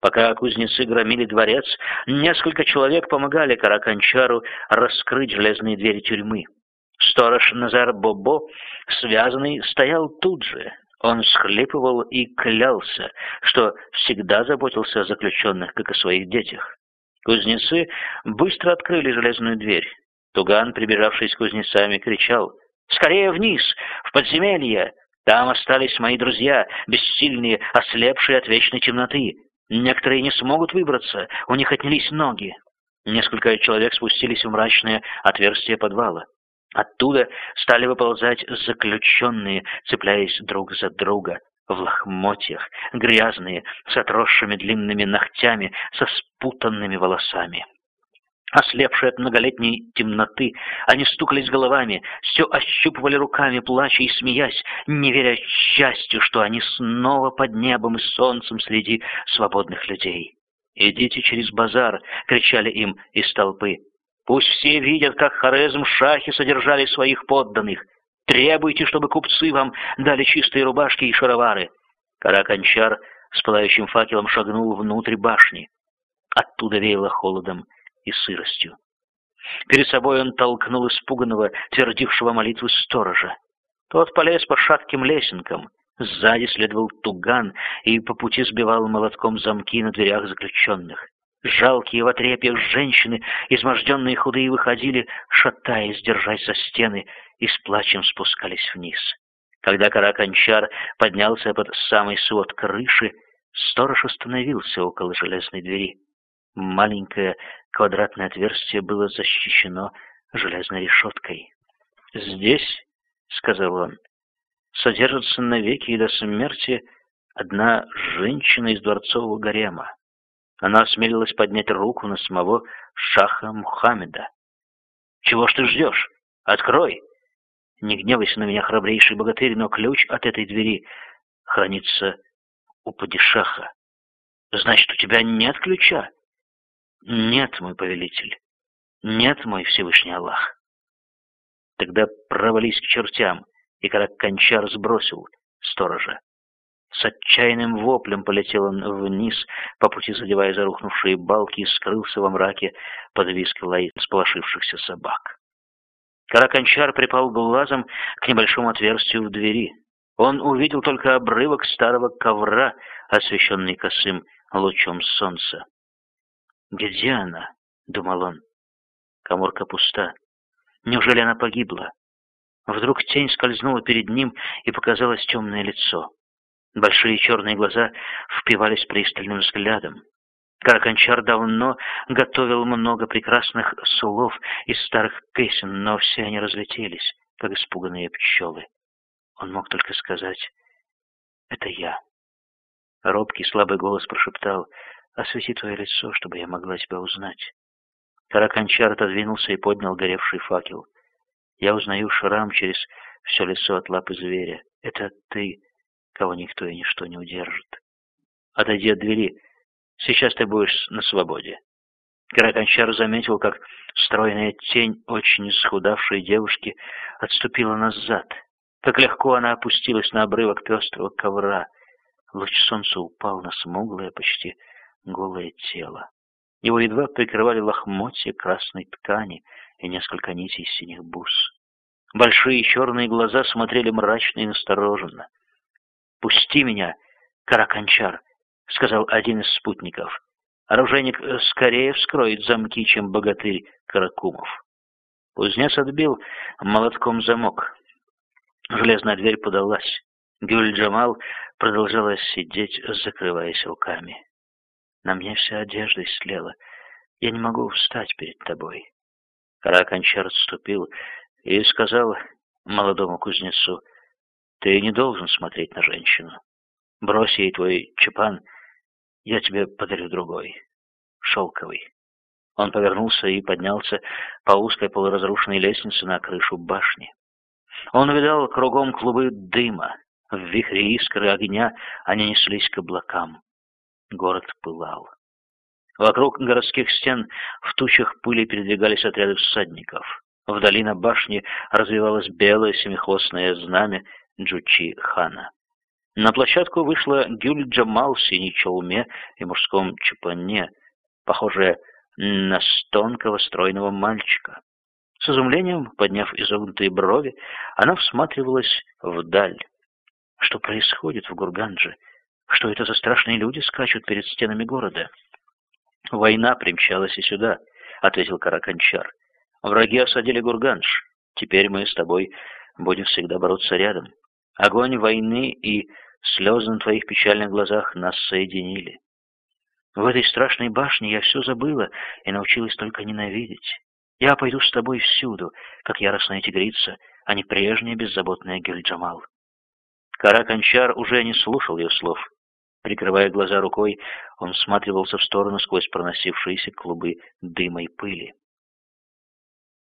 Пока кузнецы громили дворец, несколько человек помогали Караканчару раскрыть железные двери тюрьмы. Сторож Назар Бобо, связанный, стоял тут же. Он схлипывал и клялся, что всегда заботился о заключенных, как о своих детях. Кузнецы быстро открыли железную дверь. Туган, прибежавший с кузнецами, кричал «Скорее вниз, в подземелье! Там остались мои друзья, бессильные, ослепшие от вечной темноты. Некоторые не смогут выбраться, у них отнялись ноги. Несколько человек спустились в мрачное отверстие подвала. Оттуда стали выползать заключенные, цепляясь друг за друга, в лохмотьях, грязные, с отросшими длинными ногтями, со спутанными волосами. Ослепшие от многолетней темноты, они стукались головами, все ощупывали руками, плача и смеясь, не веря счастью, что они снова под небом и солнцем среди свободных людей. «Идите через базар!» — кричали им из толпы. «Пусть все видят, как Хорезм шахи содержали своих подданных. Требуйте, чтобы купцы вам дали чистые рубашки и шаровары». Караканчар с пылающим факелом шагнул внутрь башни. Оттуда веяло холодом и сыростью. Перед собой он толкнул испуганного, твердившего молитвы сторожа. Тот полез по шатким лесенкам. Сзади следовал туган и по пути сбивал молотком замки на дверях заключенных. Жалкие в отрепьях женщины, изможденные худые, выходили, шатаясь, держась за стены, и с плачем спускались вниз. Когда Караканчар поднялся под самый свод крыши, сторож остановился около железной двери. Маленькое квадратное отверстие было защищено железной решеткой. «Здесь, — сказал он, — содержится навеки и до смерти одна женщина из дворцового гарема. Она осмелилась поднять руку на самого Шаха Мухаммеда. «Чего ж ты ждешь? Открой!» «Не гневайся на меня, храбрейший богатырь, но ключ от этой двери хранится у падишаха. Значит, у тебя нет ключа?» Нет, мой повелитель. Нет, мой Всевышний Аллах. Тогда провались к чертям, и когда Кончар сбросил сторожа. С отчаянным воплем полетел он вниз, по пути задевая зарухнувшие балки, и скрылся во мраке под виск лай сполошившихся собак. Караканчар припал глазом к небольшому отверстию в двери. Он увидел только обрывок старого ковра, освещенный косым лучом солнца. «Где она?» — думал он. Коморка пуста. Неужели она погибла? Вдруг тень скользнула перед ним, и показалось темное лицо. Большие черные глаза впивались пристальным взглядом. Караканчар давно готовил много прекрасных слов из старых песен, но все они разлетелись, как испуганные пчелы. Он мог только сказать «Это я». Робкий слабый голос прошептал Освети твое лицо, чтобы я могла тебя узнать. Караканчар отодвинулся и поднял горевший факел. Я узнаю шрам через все лицо от лапы зверя. Это ты, кого никто и ничто не удержит. Отойди от двери. Сейчас ты будешь на свободе. Караканчар заметил, как стройная тень очень исхудавшей девушки отступила назад. Как легко она опустилась на обрывок пестрого ковра. Луч солнца упал на смуглое, почти голое тело. Его едва прикрывали лохмотья красной ткани и несколько нитей синих бус. Большие черные глаза смотрели мрачно и настороженно. «Пусти меня, Караканчар», — сказал один из спутников. «Оружейник скорее вскроет замки, чем богатырь Каракумов». Кузнец отбил молотком замок. Железная дверь подалась. Гюль-Джамал продолжала сидеть, закрываясь руками. На мне вся одежда истлела. Я не могу встать перед тобой. Караканчар отступил и сказал молодому кузнецу, «Ты не должен смотреть на женщину. Брось ей твой чепан, я тебе подарю другой, шелковый». Он повернулся и поднялся по узкой полуразрушенной лестнице на крышу башни. Он увидал кругом клубы дыма. В вихре искры огня они неслись к облакам. Город пылал. Вокруг городских стен в тучах пыли передвигались отряды всадников. Вдали на башне развивалось белое семихвостное знамя Джучи хана. На площадку вышла Гюль Джамал в синей челме и мужском чапане, похожая на тонкого стройного мальчика. С изумлением, подняв изогнутые брови, она всматривалась вдаль. Что происходит в Гургандже? Что это за страшные люди скачут перед стенами города? Война примчалась и сюда, — ответил Караканчар. Враги осадили Гургандж. Теперь мы с тобой будем всегда бороться рядом. Огонь войны и слезы на твоих печальных глазах нас соединили. В этой страшной башне я все забыла и научилась только ненавидеть. Я пойду с тобой всюду, как яростная тигрица, а не прежняя беззаботная Гюльджамал. Караканчар уже не слушал ее слов. Прикрывая глаза рукой, он всматривался в сторону сквозь проносившиеся клубы дыма и пыли.